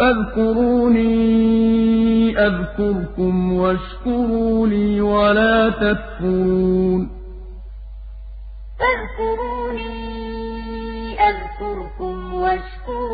فاذكروني أذكركم واشكروا لي ولا تكفرون. فاذكروني أذكركم واشكروا